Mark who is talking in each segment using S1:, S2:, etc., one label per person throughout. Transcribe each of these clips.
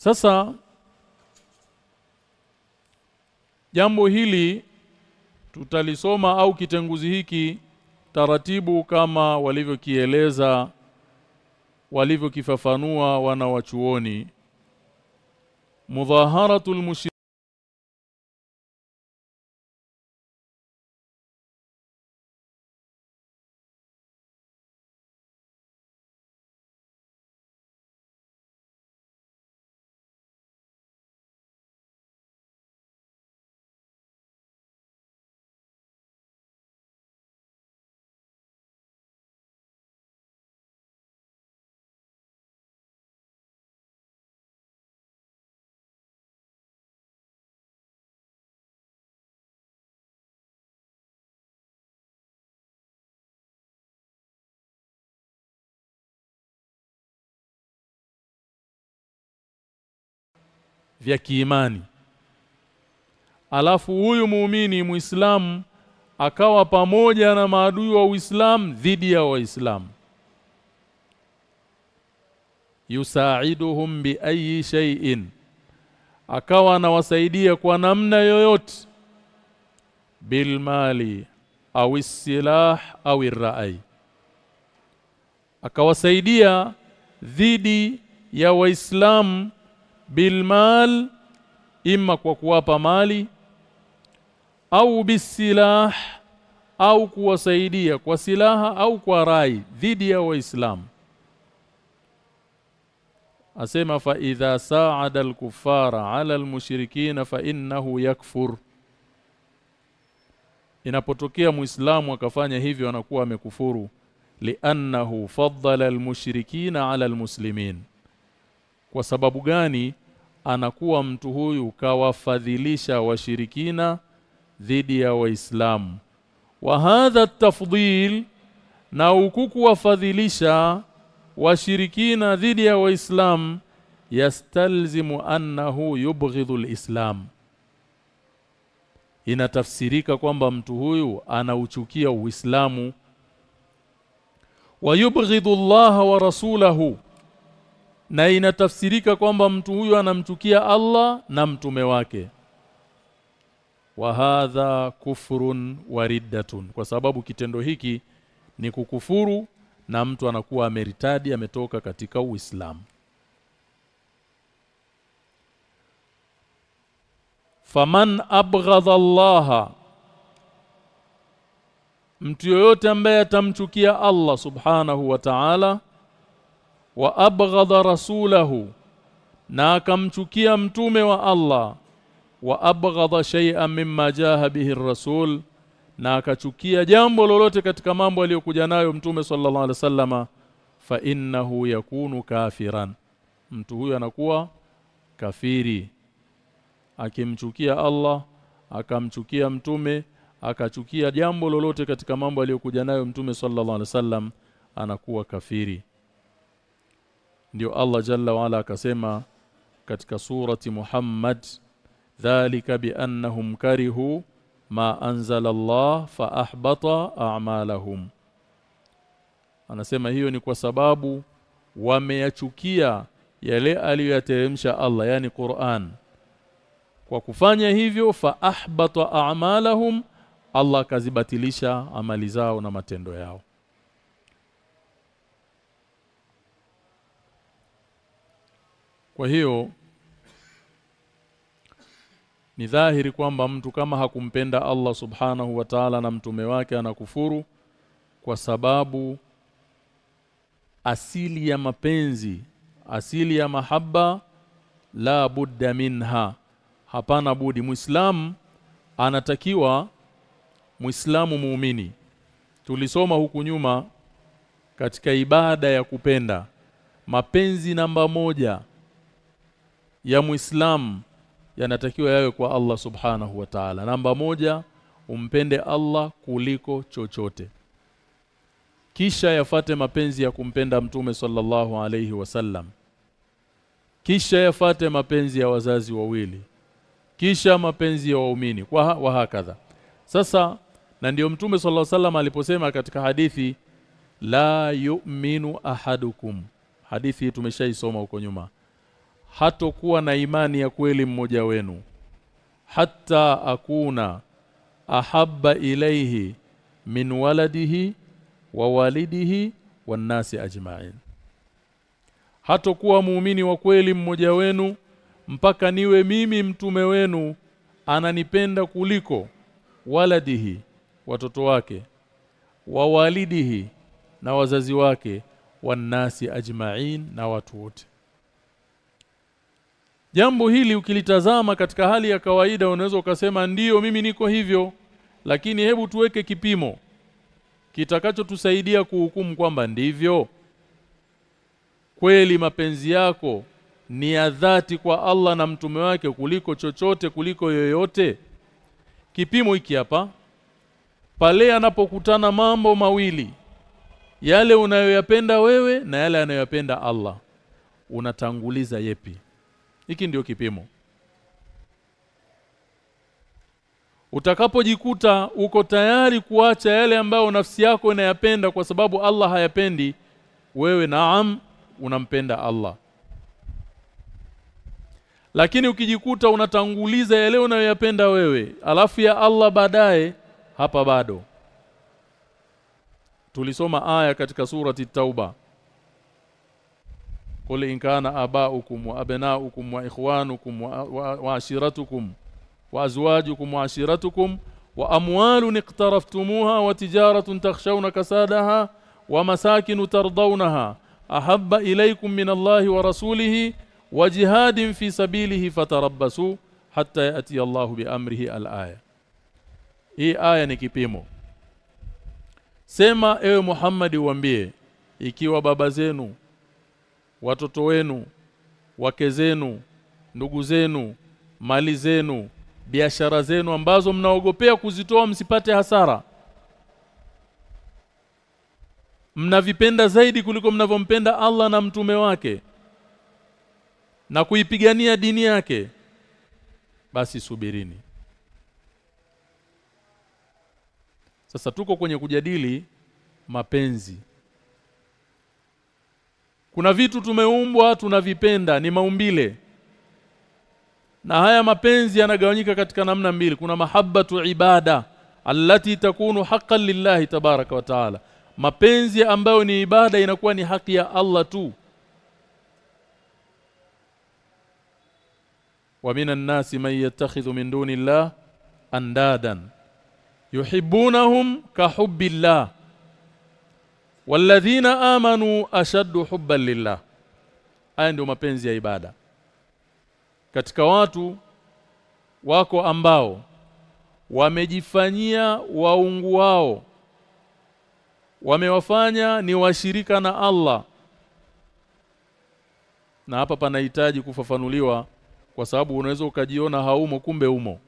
S1: sasa jambo hili tutalisoma au kitenguzi hiki taratibu kama walivyokieleza walivyokifafanua wana wachuoni mudhaharatul vya kiimani. Alafu huyu muumini muislamu akawa pamoja na maadui wa Uislamu dhidi ya Waislamu. Yusaiduhum bi ayi shay'in. Akawa anawasaidia kwa namna yoyote. Bil mali au silah au rai. Akawasaidia dhidi ya waislamu bilmal imma kwa kuwapa mali au bisilah au kuwasaidia kwa silaha au kwa rai dhidi ya waislamu. Asema fa idha sa'ada al-kuffara 'ala al-mushrikeen fa innahu yakfur. Inapotokea muislamu akafanya hivyo anakuwa amekufuru. Li'annahu faddala al-mushrikeen 'ala al-muslimin. Kwa sababu gani anakuwa mtu huyu kawafadhilisha washirikina dhidi ya waislamu. Wa hadha tafdhil na ukuku wafadhilisha washirikina dhidi ya waislamu yastalzimu annahu yubghidhu alislam. Inatafsirika kwamba mtu huyu anauchukia uislamu. Wa yubghidhu Allah wa rasulahu na inatafsirika kwamba mtu huyo anamchukia Allah na mtume wake. Wa hadha kufrun wa riddatun. Kwa sababu kitendo hiki ni kukufuru na mtu anakuwa ameritadi ametoka katika Uislamu. Faman abghadha Allah mtu yoyote ambaye atamchukia Allah subhanahu wa ta'ala wa abghadha rasulahu na akamchukia mtume wa Allah wa abghadha shay'an mimma jaha bihi rasul na akachukia jambo lolote katika mambo aliyokuja nayo mtume sallallahu alaihi wasallama fa innahu yakunu kafiran. Mtu huyo anakuwa kafiri. Akimchukia Allah akamchukia mtume akachukia jambo lolote katika mambo aliyokuja nayo mtume sallallahu alaihi wasallam anakuwa kafiri ndio Allah jalla waala akasema katika surati Muhammad dhalika biannahum karihu ma anzala Allah fa ahbata a'malahum. Anasema hiyo ni kwa sababu wameyachukia yale aliyoyateremsha Allah yani Qur'an. Kwa kufanya hivyo fa ahbata a'malahum Allah kazibatilisha amali zao na matendo yao Kwa hiyo ni dhahiri kwamba mtu kama hakumpenda Allah Subhanahu wa Ta'ala na mtume wake anakufuru kwa sababu asili ya mapenzi, asili ya mahaba la budda minha. Hapana budi Muislamu anatakiwa Muislamu muumini. Tulisoma huku nyuma katika ibada ya kupenda mapenzi namba moja ya Muislamu yanatakiwa yawe kwa Allah Subhanahu wa Ta'ala. Namba moja umpende Allah kuliko chochote. Kisha yafate mapenzi ya kumpenda Mtume sallallahu alayhi wasallam. Kisha yafate mapenzi ya wazazi wawili. Kisha mapenzi ya waumini kwa wa hakadha. Sasa na ndiyo Mtume sallallahu alayhi wasallam aliposema katika hadithi la yu'minu ahadukum. Hadithi tumeshaisoma huko nyuma hatokuwa na imani ya kweli mmoja wenu hata akuna ahabba ilaihi min waladihi wa walidihi wanasi ajma'in. Hatokuwa muumini wa kweli mmoja wenu mpaka niwe mimi mtume wenu ananipenda kuliko waladihi watoto wake wa walidihi na wazazi wake wanasi ajma'in na watu wote Jambo hili ukilitazama katika hali ya kawaida unaweza ukasema ndiyo mimi niko hivyo. Lakini hebu tuweke kipimo kitakachotusaidia kuhukumu kwamba ndivyo. Kweli mapenzi yako ni ya dhati kwa Allah na mtume wake kuliko chochote kuliko yoyote? Kipimo hiki hapa. Pale anapokutana mambo mawili yale unayoyapenda wewe na yale anayoyapenda Allah. Unatanguliza yepi hiki ndio kipimo. Utakapojikuta uko tayari kuacha yale ambayo nafsi yako inayapenda kwa sababu Allah hayapendi wewe naam unampenda Allah. Lakini ukijikuta unatanguliza yale unayoyapenda wewe alafu ya Allah baadaye hapa bado. Tulisoma aya katika surati tauba qul in kana aba'ukum wa abna'ukum wa ikhwanukum wa, wa, wa ashiratukum wa azwajukum wa ashiratukum wa amwalun iqtaraftumuha wa tijaratun takhshawna kasadaha wa masakin tardawnaha ahabba ilaykum min Allahi wa rasulihi wa jihadin fi sabilihi fatarabbasu hatta yati Allahu bi amrihi al-aya hii aya ni kipimo sema ewe Muhammad ikiwa baba zenu watoto wenu wake zenu ndugu zenu mali zenu biashara zenu ambazo mnaogopea kuzitoa msipate hasara. Mnavipenda zaidi kuliko mnavompenda Allah na mtume wake na kuipigania dini yake. Basi subirini. Sasa tuko kwenye kujadili mapenzi kuna vitu tumeumbwa tunavipenda ni maumbile. Na haya mapenzi yanagawanyika katika namna mbili. Kuna mahabbatu ibada allati takunu haqqan lillahi tabaraka wa taala. Mapenzi ambayo ni ibada inakuwa ni haki ya Allah tu. Wa minan nasi man yattakhidhu min duni Allah andadan. Yuhibbunahum ka hubbillah walladhina amanu ashaddu hubban lillah. Haya ndio mapenzi ya ibada. Katika watu wako ambao wamejifanyia waungu wao wamewafanya ni washirika na Allah. Na hapa panahitaji kufafanuliwa kwa sababu unaweza ukajiona haumo kumbe umo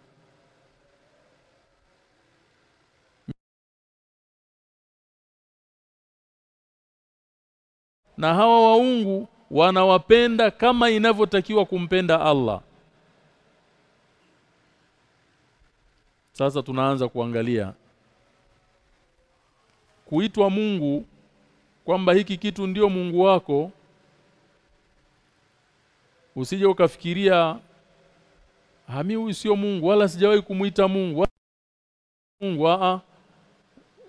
S1: na hawa waungu wanawapenda kama inavyotakiwa kumpenda Allah. Sasa tunaanza kuangalia. Kuitwa Mungu kwamba hiki kitu ndio Mungu wako usije ukafikiria hami huyu sio Mungu wala sijawahi kumuita Mungu. Wala Mungu a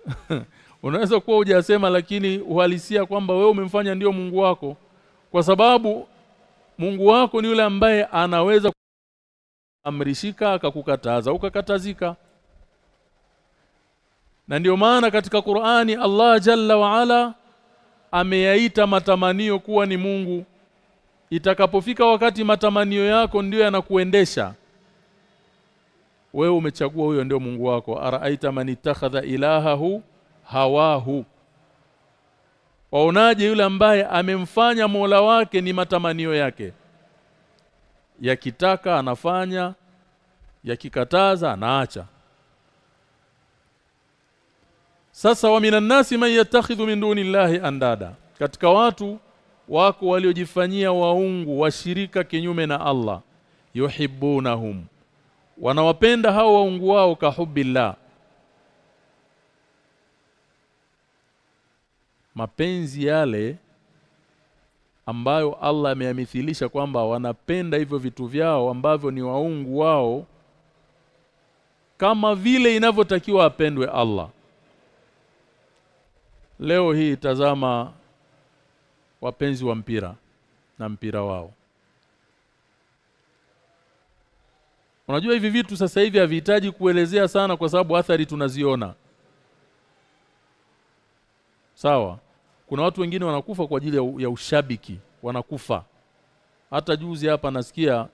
S1: unaweza kuwa hujasema lakini uhalisia kwamba wewe umemfanya ndiyo Mungu wako. Kwa sababu Mungu wako ni yule ambaye anaweza amrishika akakukataza ukakatazika. Na ndiyo maana katika Qur'ani Allah Jalla wa Ala ameyaita matamanio kuwa ni Mungu. Itakapofika wakati matamanio yako ndiyo yanakuendesha wewe umechagua huyo ndio Mungu wako. Araaita man ittakhadha ilahahu hawahu. Waonaje yule ambaye amemfanya Mola wake ni matamanio yake? Yakitaka anafanya yakikataza anaacha. Sasa wa minan nasi man yattakhidhu min dunillahi andada. Katika watu wako waliojifanyia waungu washirika kinyume na Allah yuhibbunahum. Wanawapenda hao waungu wao kahubbillah mapenzi yale ambayo Allah ameyamithilisha kwamba wanapenda hivyo vitu vyao ambavyo ni waungu wao kama vile inavyotakiwa apendwe Allah leo hii tazama wapenzi wa mpira na mpira wao Unajua hivi vitu sasa hivi havihitaji kuelezea sana kwa sababu athari tunaziona. Sawa. Kuna watu wengine wanakufa kwa ajili ya, ushabiki, wanakufa. Hata juzi hapa nasikia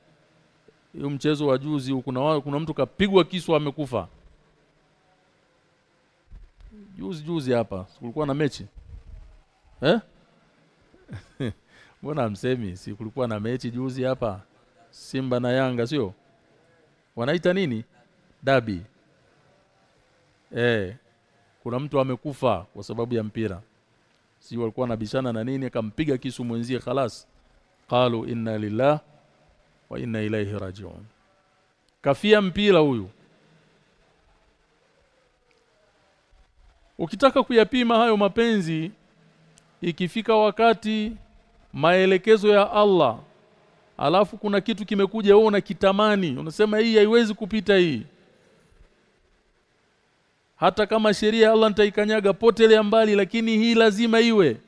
S1: hiyo mchezo wa juzi kuna kuna mtu kapigwa kisu amekufa. Juzi juzi hapa kulikuwa na mechi. Eh? Mbona msemi si kulikuwa na mechi juzi hapa? Simba na Yanga sio? Wanaita nini? Dabi. Eh. Kuna mtu amekufa kwa sababu ya mpira. Si walikuwa nabishana na nini akampiga kisu mwenzie khalas. Qalu inna lillah wa inna ilaihi rajiun. Kafia mpira huyu. Ukitaka kuyapima hayo mapenzi ikifika wakati maelekezo ya Allah alafu kuna kitu kimekuja wewe unakitamani unasema hii haiwezi kupita hii hata kama sheria Allah nitaikanyaga potelea mbali lakini hii lazima iwe.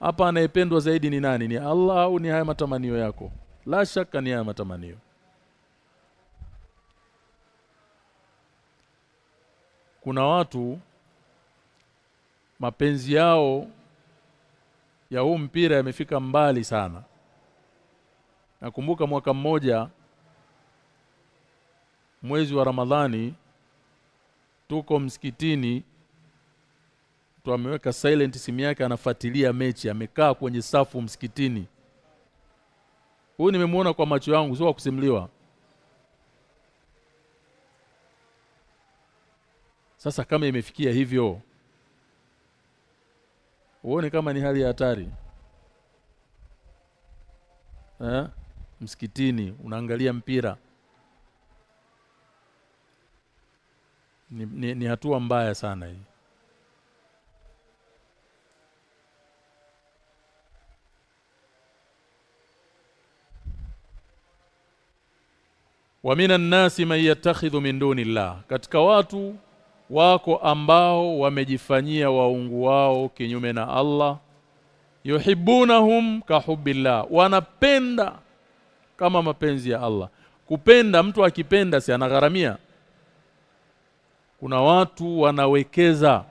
S1: Hapa anayependwa zaidi ni nani? Ni Allah au ni haya matamanio yako? La shaka ni haya matamanio. Kuna watu mapenzi yao ya huu mpira yamefika mbali sana. Nakumbuka mwaka mmoja mwezi wa Ramadhani tuko msikitini mtu ameweka silent simu yake anafuatilia mechi amekaa kwenye safu msikitini. Huyu nimemuona kwa macho yangu sio kusimliwa sasa kama imefikia hivyo uone kama ni hali ya hatari. Eh msikitini unaangalia mpira ni, ni, ni hatua mbaya sana hii. Wa minan nasi man yattakhidhu min dunillah. Katika watu wako ambao wamejifanyia waungu wao kinyume na Allah. Yuhibbunahum kahubbillah wanapenda kama mapenzi ya Allah. Kupenda mtu akipenda si anagharamia kuna watu wanawekeza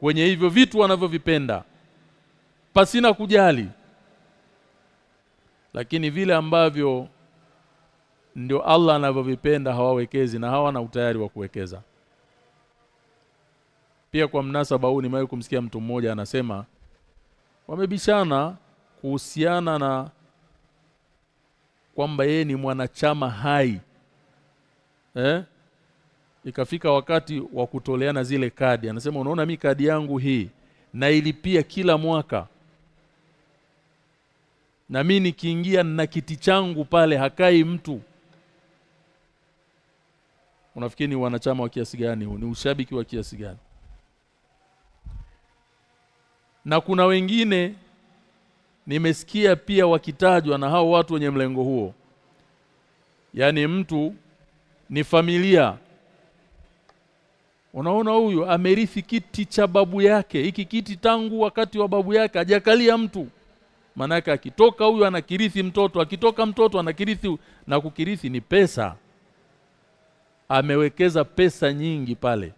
S1: kwenye hivyo vitu wanavyovipenda pasina kujali lakini vile ambavyo ndio Allah anavyovipenda hawawekezi na hawana utayari wa kuwekeza. Pia kwa mnasaba huu nimewahi kumsikia mtu mmoja anasema wamebishana kuhusiana na kwamba yeye ni mwanachama hai eh ikafika wakati wa kutoleana zile kadi. Anasema unaona mi kadi yangu hii na ilipia kila mwaka. Na mi nikiingia na kiti changu pale hakai mtu. Unafikiri ni wanachama wa kiasi gani huu? Ni ushabiki wa kiasi gani? Na kuna wengine nimesikia pia wakitajwa na hao watu wenye mlengo huo. Yani mtu ni familia unaona huyu amerithi kiti cha babu yake. Hiki kiti tangu wakati wa babu yake hajakalia mtu. Manaka akitoka huyu anakirithi mtoto akitoka mtoto anakirithi na kukirithi ni pesa. Amewekeza pesa nyingi pale.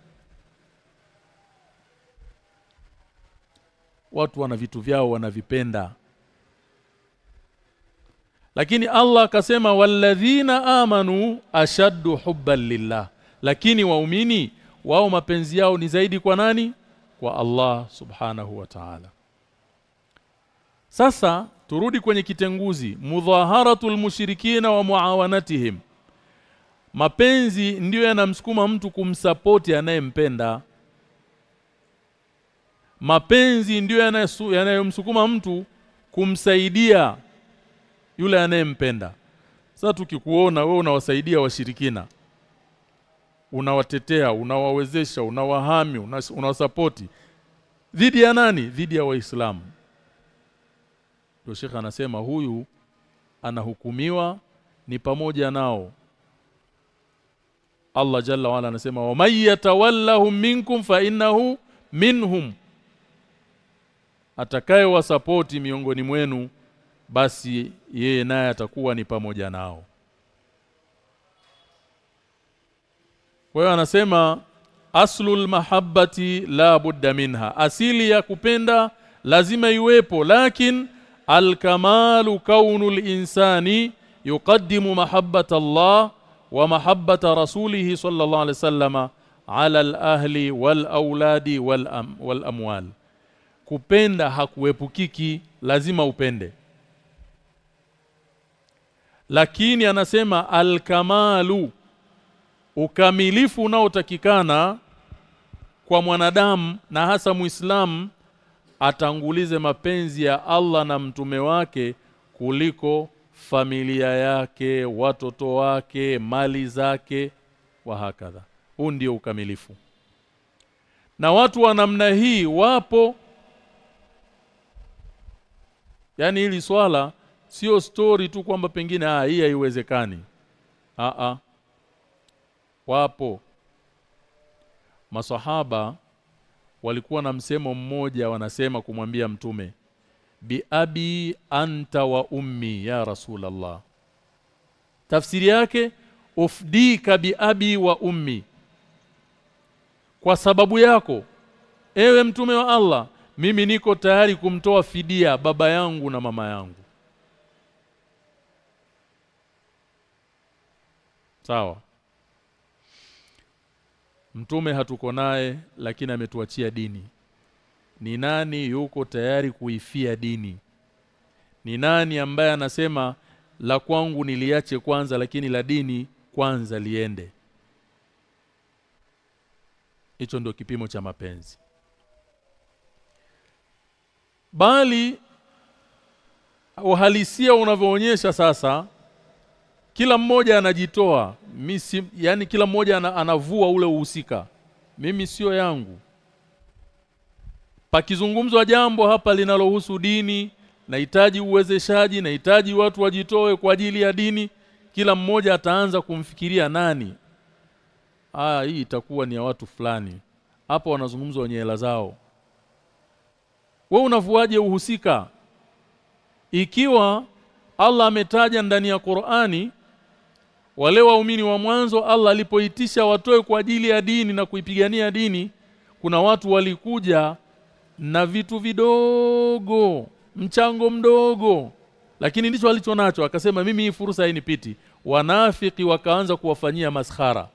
S1: Watu wana vitu vyao wanavipenda. Lakini Allah akasema walladhina amanu ashaddu hubban lillah. Lakini waumini wao mapenzi yao ni zaidi kwa nani? Kwa Allah subhanahu wa ta'ala. Sasa turudi kwenye kitenguzi mudhaharatul mushrikina wa muawanatihim. Mapenzi ndiyo yanamsukuma mtu kumsapoti anayempenda. Mapenzi ndiyo yanayomsukuma mtu kumsaidia yule anayempenda. Sasa tukikuona wewe unawasaidia washirikina unawatetea unawawezesha unawahami unawasapoti. Dhidi ya nani? Dhidi ya waislamu. Ndio shekha anasema huyu anahukumiwa ni pamoja nao. Allah jalla wala anasema wa may yatawallahum minkum fa innahu minhum. Atakayewasapoti miongoni mwenu basi yeye naye atakuwa ni pamoja nao kwa hiyo anasema aslul mahabbati la budda minha. Asili ya kupenda lazima iwepo lakin alkamalu kaunul insani yuqaddimu mahabbata Allah wa mahabbata rasulih sallallahu alaihi wasallama ala al-ahli wal auladi wal, am, wal amwal kupenda hakuepukiki lazima upende. Lakini anasema alkamalu ukamilifu unaotakikana kwa mwanadamu na hasa muislamu atangulize mapenzi ya Allah na mtume wake kuliko familia yake watoto wake mali zake wa hakadha. Huu ndio ukamilifu. Na watu wa namna hii wapo. Yaani hili swala sio story tu kwamba pengine ah hii haiwezekani. Ah a wapo. Masahaba walikuwa na msemo mmoja wanasema kumwambia mtume bi abi anta wa ummi ya rasulallah. Tafsiri yake ufdika bi abi wa ummi. Kwa sababu yako ewe mtume wa Allah mimi niko tayari kumtoa fidia baba yangu na mama yangu. Sawa mtume hatuko naye lakini ametuachia dini. Ni nani yuko tayari kuifia dini? Ni nani ambaye anasema la kwangu niliache kwanza lakini la dini kwanza liende hicho ndio kipimo cha mapenzi. Bali uhalisia unavyoonyesha sasa kila mmoja anajitoa. Misi yani kila mmoja anavua ule uhusika. Mimi sio yangu. Pakizungumzwa jambo hapa linalohusu dini nahitaji uwezeshaji nahitaji watu wajitoe kwa ajili ya dini kila mmoja ataanza kumfikiria nani? Ah hii itakuwa ni ya watu fulani. Hapo wanazungumzwa wenye hela zao. We unavuaje uhusika? Ikiwa Allah ametaja ndani ya Qur'ani wale waumini wa mwanzo Allah alipoitisha watoe kwa ajili ya dini na kuipigania dini kuna watu walikuja na vitu vidogo mchango mdogo. Lakini ndicho alichonacho akasema mimi hii fursa hainipiti. Wanafiki wakaanza kuwafanyia maskhara.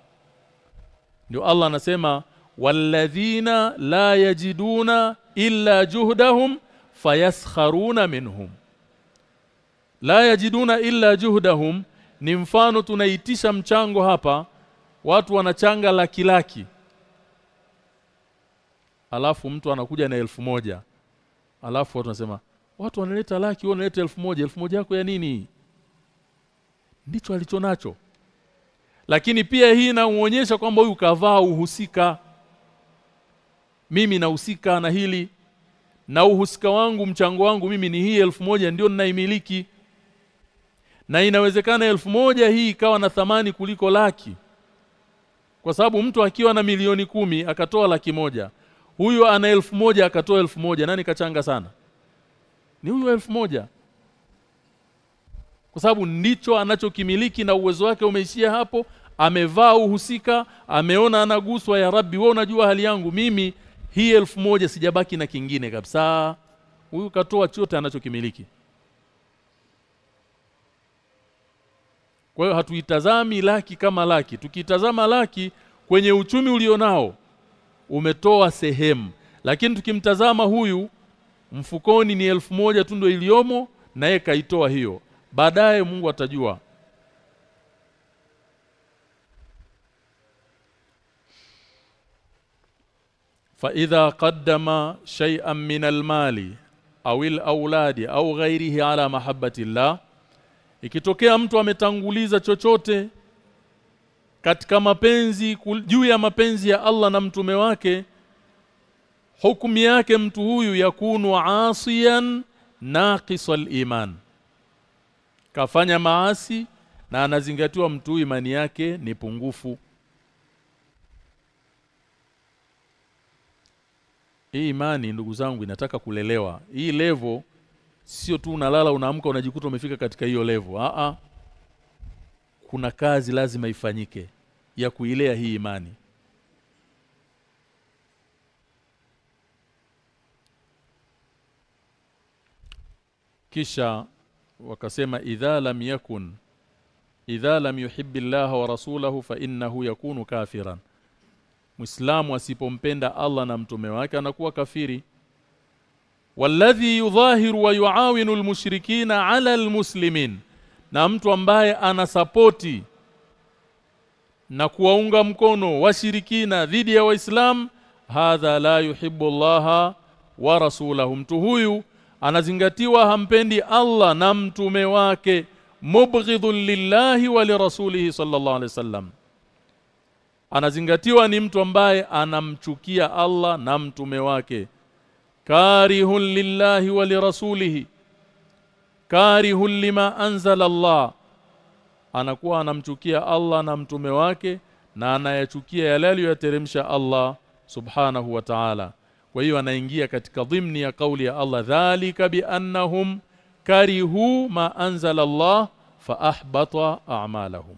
S1: Ndio Allah anasema walladhina la yajiduna illa juhdahum fayaskharuna minhum. La yajiduna illa juhdahum ni mfano tunaitisha mchango hapa. Watu wanachanga laki laki. Alafu mtu anakuja na elfu moja. Alafu watu wanasema watu wanaleta laki wao wanaleta elfu moja. Elfu moja yako ya nini? Ndicho alicho nacho. Lakini pia hii inaonyesha kwamba huyu kavaa uhusika. Mimi nahusika na hili. Na uhusika wangu mchango wangu mimi ni hii elfu moja ndio ninaimiliki na inawezekana elfu moja hii ikawa na thamani kuliko laki. Kwa sababu mtu akiwa na milioni kumi akatoa laki moja. Huyo ana elfu moja akatoa elfu moja. Nani kachanga sana? Ni huyu elfu moja. Kwa sababu ndicho anachokimiliki na uwezo wake umeishia hapo. Amevaa uhusika ameona anaguswa ya rabbi wewe unajua hali yangu mimi. Hii elfu moja sijabaki na kingine kabisa. Huyu katoa chote anachokimiliki kwa hiyo hatuitazami laki kama laki tukitazama laki kwenye uchumi ulionao umetoa sehemu lakini tukimtazama huyu mfukoni ni elfu moja tu ndio iliyomo na yeye kaitoa hiyo baadaye Mungu atajua فإذا قدم شيئا من المال أو الأولاد أو غيره على محبة الله ikitokea mtu ametanguliza chochote katika mapenzi juu ya mapenzi ya Allah na mtume wake hukumu yake mtu huyu yakunu asiyan naqisal iman. Kafanya maasi na anazingatiwa mtu imani yake ni pungufu. Hii imani ndugu zangu inataka kulelewa. Hii levo sio tu unalala unaamka unajikuta umefika katika hiyo levo a a kuna kazi lazima ifanyike ya kuilea hii imani. Kisha wakasema idha lam yakun idha lam yuhibbi Allah wa rasulahu fa innahu yakunu kafiran. Muislamu asipompenda Allah na mtume wake anakuwa kafiri walladhi yudhahiru wa yuawinu almushrikina ala almuslimin na mtu ambaye ana anasapoti na kuwaunga mkono washirikina dhidi ya waislam hadha la yuhibbu Allah wa rasulahu. Mtu huyu anazingatiwa hampendi Allah na mtume wake mubghidhun lillahi wa lirasulihi sallallahu alaihi wasallam anazingatiwa ni mtu ambaye anamchukia Allah na mtume wake karihun lillahi wa lirasulihi karihun lima anzala Allah. Anakuwa anamchukia Allah na mtume wake na anayachukia yale aliyoyateremsha Allah subhanahu wa ta'ala. Kwa hiyo anaingia katika dhimni ya kauli ya Allah dhalika biannahum karihu ma anzala Allah fa ahbata a'malahum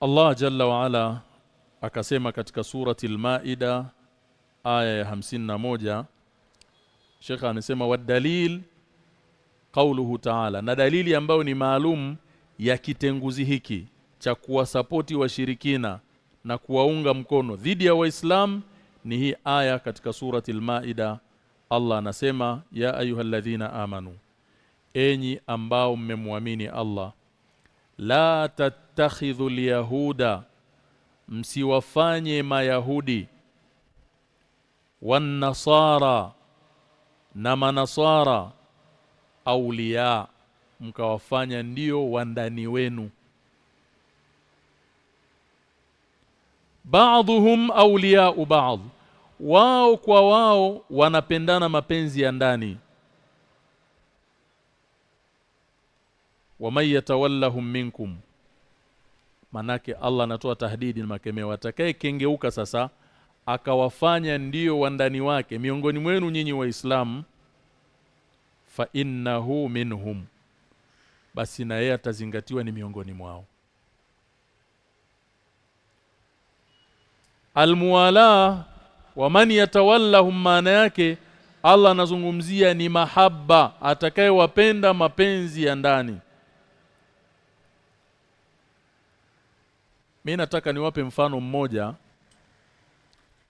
S1: Allah jalla wa ala akasema katika surati al-Maida aya ya 51 Sheikh anasema wadalil qauluhu ta'ala na dalili ambayo ni maalum ya kitenguzi hiki cha kuwasapoti washirikina na kuwaunga mkono dhidi ya waislam ni hii aya katika surati al-Maida Allah anasema ya ayyuhalladhina amanu enyi ambao mmemwamini Allah la tattakhidhu alyahuda msiwafanye mayahudi wan nasara na manasara aulia mkawafanya ndio wandani wenu. Ba'dhum awliya ba'd wao kwa wao wanapendana mapenzi ya ndani. Waman yatawallahum minkum manake Allah anatoa tahdidi na makemeo. Atakaye kengeuka sasa akawafanya ndiyo wandani wake. Miongoni mwenu nyinyi waislamu fa innahu minhum. Basi na yeye atazingatiwa ni miongoni mwao. Almuwala wa man yatawallahum maana yake Allah anazungumzia ni mahaba atakayewapenda mapenzi ya ndani Mimi nataka niwape mfano mmoja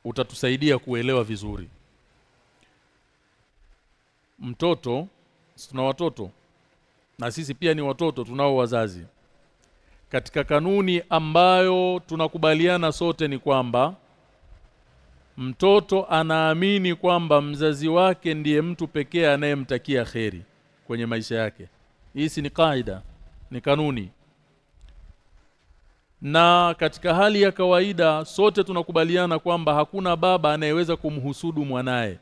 S1: utatusaidia kuelewa vizuri. Mtoto, tuna watoto na sisi pia ni watoto tunao wazazi. Katika kanuni ambayo tunakubaliana sote ni kwamba mtoto anaamini kwamba mzazi wake ndiye mtu pekee anayemtakia kheri kwenye maisha yake. Hii si ni kaida, ni kanuni na katika hali ya kawaida sote tunakubaliana kwamba hakuna baba anayeweza kumhusudu mwanaye.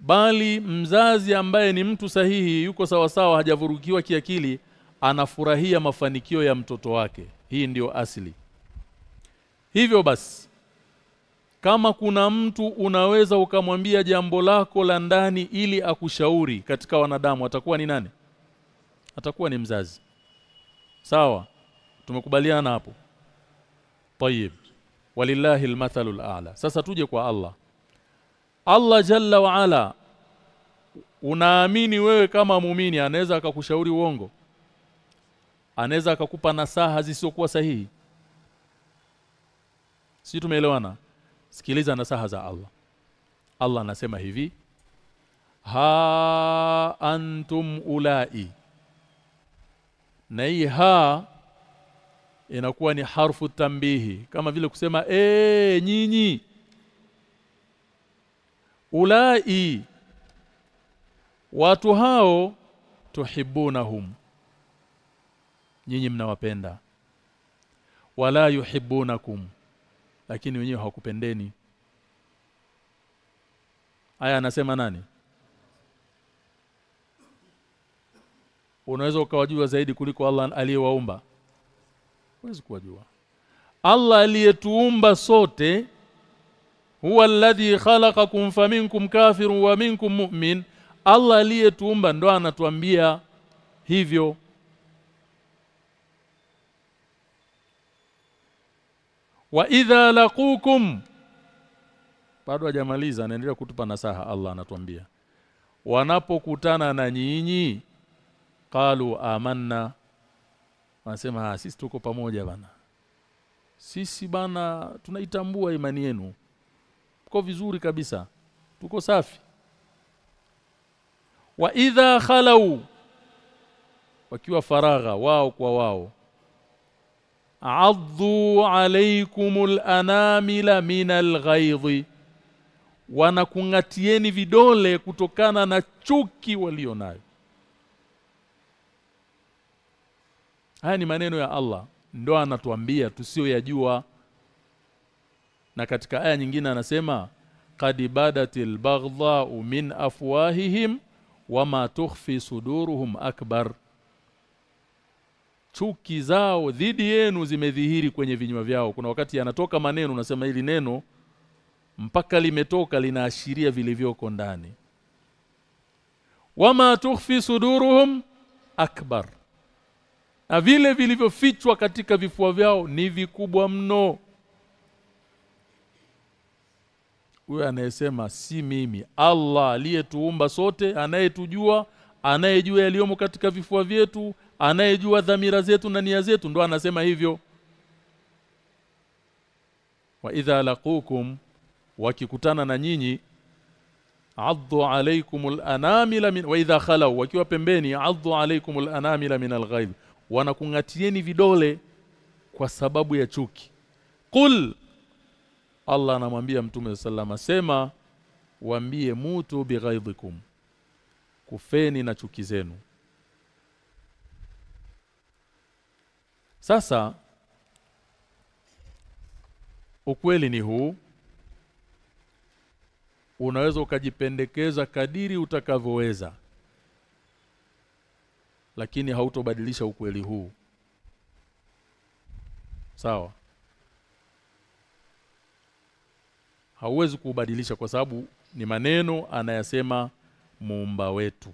S1: Bali mzazi ambaye ni mtu sahihi yuko sawasawa sawa hajavurukiwa kiakili anafurahia mafanikio ya mtoto wake. Hii ndiyo asili. Hivyo basi kama kuna mtu unaweza ukamwambia jambo lako la ndani ili akushauri katika wanadamu atakuwa ni nani? Atakuwa ni mzazi sawa tumekubaliana hapo. Tayib walillahi almathalul a'la sasa tuje kwa Allah. Allah jalla wa ala unaamini wewe kama muumini anaweza akakushauri uongo? Anaweza akakupa nasaha zisizokuwa sahihi? Si tumeelewana. Sikiliza nasaha za Allah. Allah anasema hivi ha antum ulai na hii ha inakuwa ni harfu tambihi. Kama vile kusema eh nyinyi. Ulai watu hao tuhibunahum. Nyinyi mnawapenda. Wala yuhibunakum. Lakini wenyewe hawakupendeni. Haya anasema nani unaweza ukawajua zaidi kuliko Allah aliyewaumba? Huwezi kuwajua. Allah aliyetuumba sote huwa alladhi khalaqakum faminkum kafirun wa minkum mu'min. Allah aliyetuumba ndo anatuambia hivyo. Wa idha laqukum bado hajamaliza anaendelea kutupa nasaha Allah anatuambia. Wanapokutana na nyinyi qalu amanna. Wanasema ah sisi tuko pamoja bana. Sisi bana tunaitambua imani yenu. Tuko vizuri kabisa. Tuko safi. Wa idha khalau wakiwa faragha wao kwa wao. Addu alaykumul anamila minal ghaidhi wanakungatieni vidole kutokana na chuki walionayo haya ni maneno ya Allah. Ndo anatuambia tusiyoyajua. Na katika aya nyingine anasema qad badatil baghdha min afwahihim wama tukhfi suduruhum akbar. Chuki zao dhidi yenu zimedhihiri kwenye vinywa vyao. Kuna wakati yanatoka maneno unasema hili neno mpaka limetoka linaashiria vilivyoko ndani. Wama tukhfi suduruhum akbar na vile vilivyofichwa katika vifua vyao ni vikubwa mno. Huyo anayesema si mimi Allah aliyetuumba sote anayetujua anayejua yaliyomo katika vifua vyetu anayejua dhamira zetu na nia zetu ndo anasema hivyo. Wa idha laqukum wakikutana na nyinyi addu alaykumul anamila min wa idha khalau wakiwa pembeni addu alaykumul anamila min alghaib wanakungatieni vidole kwa sababu ya chuki. Qul Allah anamwambia mtume sallama sema waambie mutu bighaidhikum kufeni na chuki zenu. Sasa ukweli ni huu. Unaweza ukajipendekeza kadiri utakavyoweza lakini hautobadilisha ukweli huu. Sawa? Hauwezi kuubadilisha kwa sababu ni maneno anayasema muumba wetu.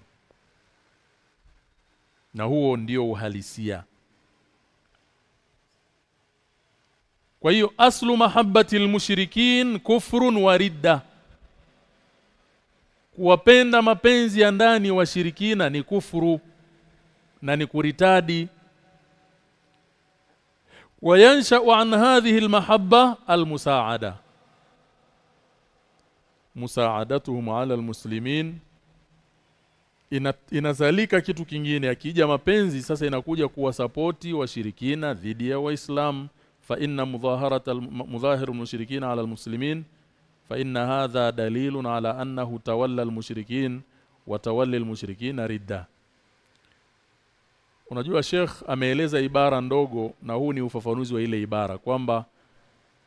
S1: Na huo ndio uhalisia. Kwa hiyo aslu mahabbati almushrikin kufrun wa ridda. Kuwapenda mapenzi ya ndani washirikina ni kufuru na ni kuritadi. Wayansha an hadhihi almahabba almusaada. Musaadatuhum ala almuslimin. Ina, inazalika kitu kingine akija mapenzi sasa inakuja kuwa sapoti washirikina dhidi ya waislamu fa inna mudhaharata mudhahiru mushrikina ala almuslimin. Fa inna hadha dalilun ala annahu tawalla almushrikin wa tawalla almushrikina ridda. Unajua Sheikh ameeleza ibara ndogo na huu ni ufafanuzi wa ile ibara kwamba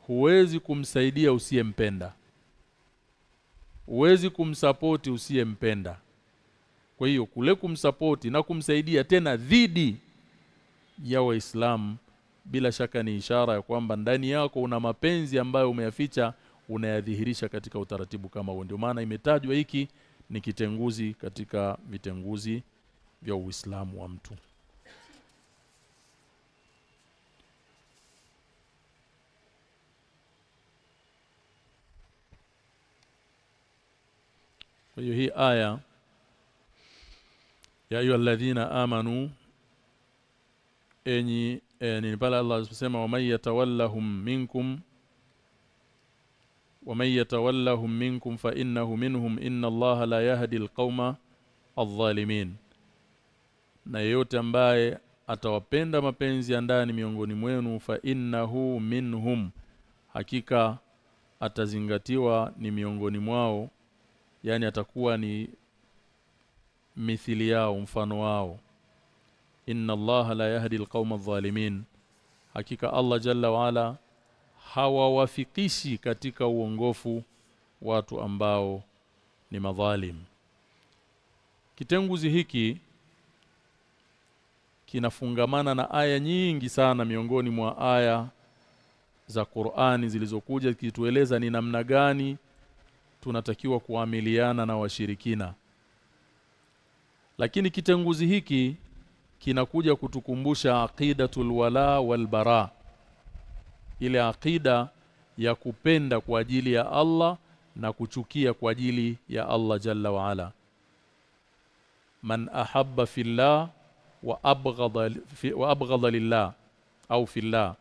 S1: huwezi kumsaidia usiyempenda. Huwezi kumsapoti usiyempenda. Kwa hiyo kule kumsapoti na kumsaidia tena dhidi ya Waislamu bila shaka ni ishara ya kwamba ndani yako una mapenzi ambayo umeyaficha unayadhihirisha katika utaratibu kama huo. Ndio maana imetajwa hiki ni kitenguzi katika vitenguzi vya Uislamu wa mtu. Kwa hiyo hii aya ya ayu alladhina amanu enyi e, ni pala Allah anasema wa mayatawallahum minkum wa mayatawallahum minkum fa innahu minhum inna Allah la yahdi alqauma adh-dhalimin na yeyote ambaye atawapenda mapenzi ya ndani miongoni mwenu fa innahu minhum hakika atazingatiwa ni miongoni mwao yani atakuwa ni mithili yao mfano wao. Inna allaha la yahdi alqauma adh-dhalimin. Hakika Allah jalla waala hawawafikishi katika uongofu watu ambao ni madhalim. Kitenguzi hiki kinafungamana na aya nyingi sana miongoni mwa aya za Qur'ani zilizokuja zikitueleza ni namna gani tunatakiwa kuamiliana na washirikina. Lakini kitenguzi hiki kinakuja kutukumbusha aqidatul wala wal bara. Ile aqida ya kupenda kwa ajili ya Allah na kuchukia kwa ajili ya Allah jalla wa ala. Man ahabba fillah wa abghadha fi, wa abghadha lillah au fillah.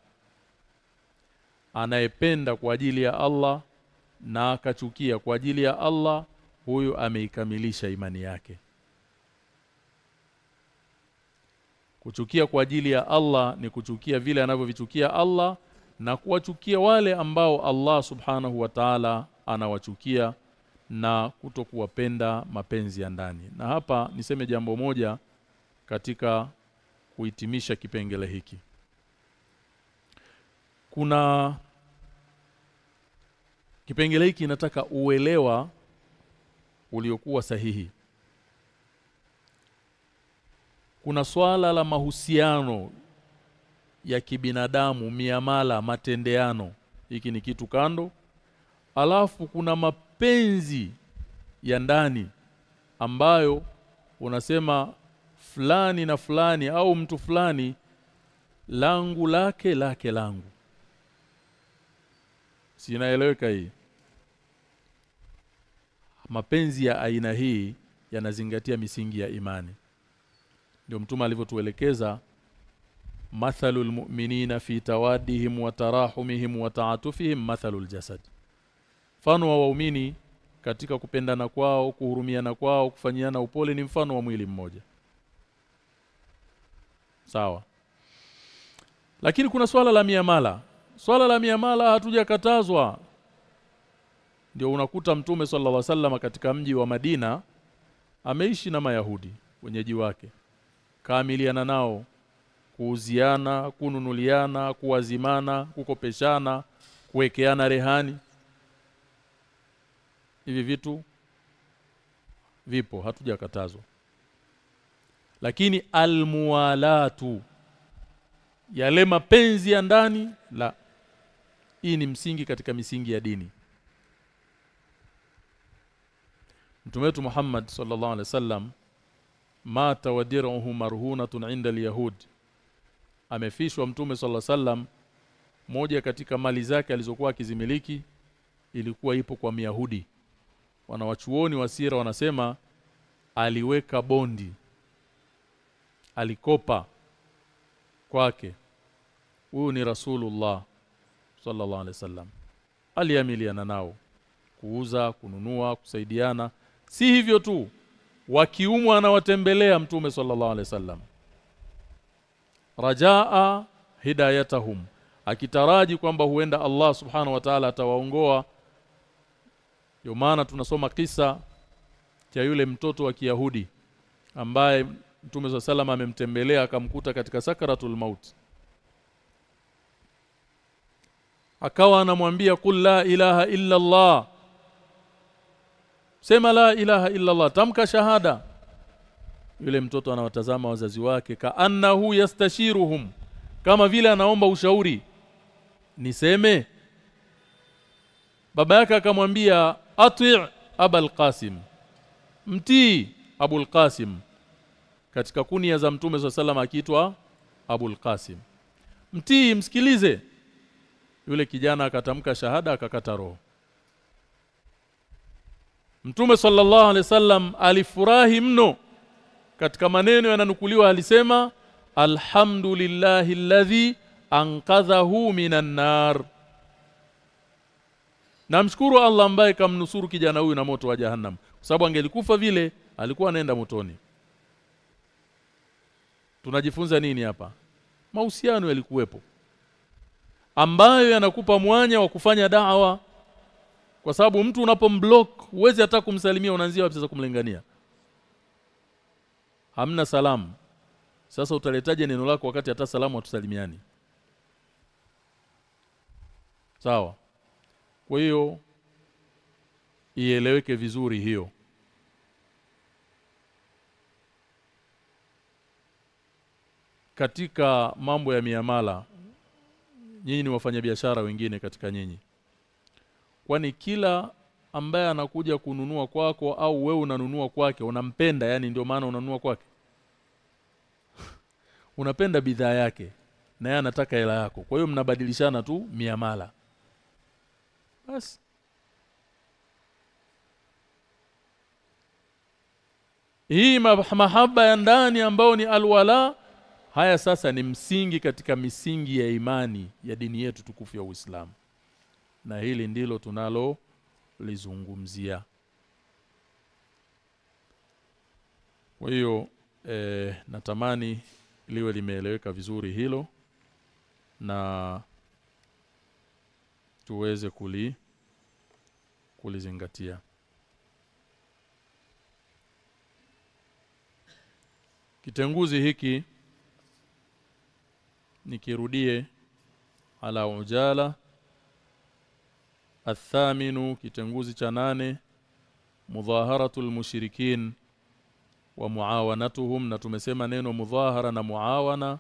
S1: Anayependa kwa ajili ya Allah na akachukia kwa ajili ya Allah huyu ameikamilisha imani yake. Kuchukia kwa ajili ya Allah ni kuchukia vile anavyovichukia Allah na kuwachukia wale ambao Allah subhanahu wa ta'ala anawachukia na kutokuwapenda mapenzi ya ndani. Na hapa niseme jambo moja katika kuhitimisha kipengele hiki. Kuna kipengele hiki inataka uelewa uliokuwa sahihi. Kuna swala la mahusiano ya kibinadamu miamala matendeano. Hiki ni kitu kando. Alafu kuna mapenzi ya ndani ambayo unasema fulani na fulani au mtu fulani langu lake lake langu sinaeleweka hii. Mapenzi ya aina hii yanazingatia misingi ya imani. Ndio mtume alivyotuelekeza mathalul mu'minina fi tawaddihim wa tarahumihim wa ta'atufihim mathalul jasad. Mfano wa waumini katika kupendana kwao kuhurumiana kwao kufanyiana upole ni mfano wa mwili mmoja. Sawa. Lakini kuna swala la miamala swala la miamala hatujakatazwa. Ndio unakuta mtume sallallahu alaihi wasallam katika mji wa Madina ameishi na mayahudi wenyeji wake kaamiliana nao kuuziana kununuliana kuwazimana kukopeshana kuwekeana rehani. Hivi vitu vipo hatujakatazwa. Lakini almuwalatu yale mapenzi ya ndani la hii ni msingi katika misingi ya dini. Mtume wetu Muhammad sallallahu alaihi wasallam mata wadiruhu marhunatun inda alyahud. Amefishwa Mtume sallallahu alaihi wasallam moja katika mali zake alizokuwa akizimiliki ilikuwa ipo kwa Myahudi. Wanawachuoni wa sira wanasema aliweka bondi alikopa kwake. Huyu ni rasulullah sallallahu alaihi wasallam. Aliamiliana nao kuuza kununua kusaidiana. Si hivyo tu wakiumwa anawatembelea mtume sallallahu alaihi wasallam. Rajaa hidayatahum akitaraji kwamba huenda Allah subhanahu wa ta'ala atawaongoa. Ndio maana tunasoma kisa cha yule mtoto wa Kiyahudi ambaye Mtume wasallam amemtembelea akamkuta katika sakaratul maut akawa anamwambia kul la ilaha illa Allah. Sema la ilaha illa Allah. Tamka shahada. Yule mtoto anawatazama wazazi wake kaannahu yastashiruhum. Kama vile anaomba ushauri. Niseme? Baba yake akamwambia ati' abul qasim. Mtii abul qasim. Katika kunia za mtume swalla sallam akiitwa abul qasim. Mtii msikilize yule kijana akatamka shahada akakata roho. Mtume sallallahu alaihi wasallam alifurahi mno katika maneno yananukuliwa alisema alhamdulillahi alladhi anqadhahu minan nar. Namshukuru Allah ambaye kamnusuru kijana huyu na moto wa jahannam. Kwa sababu angelikufa vile alikuwa anaenda motoni. Tunajifunza nini hapa? Mahusiano yalikuwepo ambayo yanakupa mwanya wa kufanya da'wa. Kwa sababu mtu unapomblock huwezi hata kumsalimia unaanzia wapi sasa kumlingania? Hamna salamu. Sasa utaletaje neno lako wakati hata salamu hatusalimiani? Sawa. Kwa hiyo ieleweke vizuri hiyo. Katika mambo ya miamala nyinyi ni wafanyabiashara wengine katika nyinyi. Kwani kila ambaye anakuja kununua kwako au wewe unanunua kwake unampenda yani ndio maana unanunua kwake? Unapenda bidhaa yake na yeye anataka hela yako. Kwa hiyo mnabadilishana tu miamala. Basi. Hii mahaba ya ndani ambayo ni alwala haya sasa ni msingi katika misingi ya imani ya dini yetu tukufu ya Uislamu. Na hili ndilo tunalo lizungumzia kwa hiyo e, natamani liwe limeeleweka vizuri hilo na tuweze kuli kulizingatia. Kitenguzi hiki nikirudie ala ujala. Athaminu kitenguzi cha nane mudhaharatul mushrikin wa muawanatuhum na tumesema neno mudhahara na muawana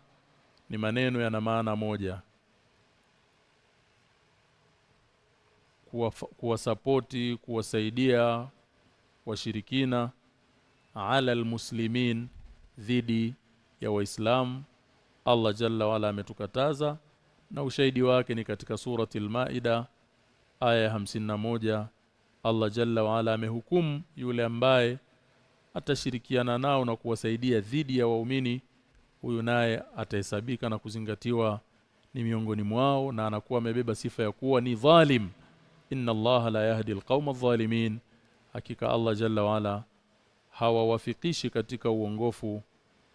S1: ni maneno yana maana moja. Kuwasapoti kuwasaidia washirikina ala almuslimin dhidi ya waislamu Allah jalla wala ametukataza na ushahidi wake ni katika surati al-Maida aya moja. Allah jalla wala amehukumu yule ambaye atashirikiana nao na kuwasaidia dhidi ya waumini. Huyu naye atahesabika na kuzingatiwa ni miongoni mwao na anakuwa amebeba sifa ya kuwa ni dhalim. Inna Allah la yahdi alqauma adh-dhalimin. Hakika Allah jalla wala hawawafikishi katika uongofu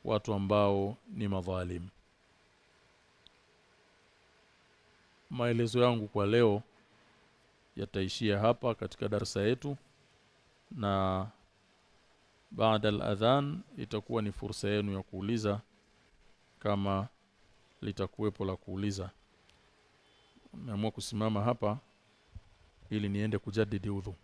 S1: watu ambao ni madhalim maelezo yangu kwa leo yataishia hapa katika darsa yetu na baada al-adhan itakuwa ni fursa yenu ya kuuliza kama litakuwepo la kuuliza. Naamua kusimama hapa ili niende kujadidi udhu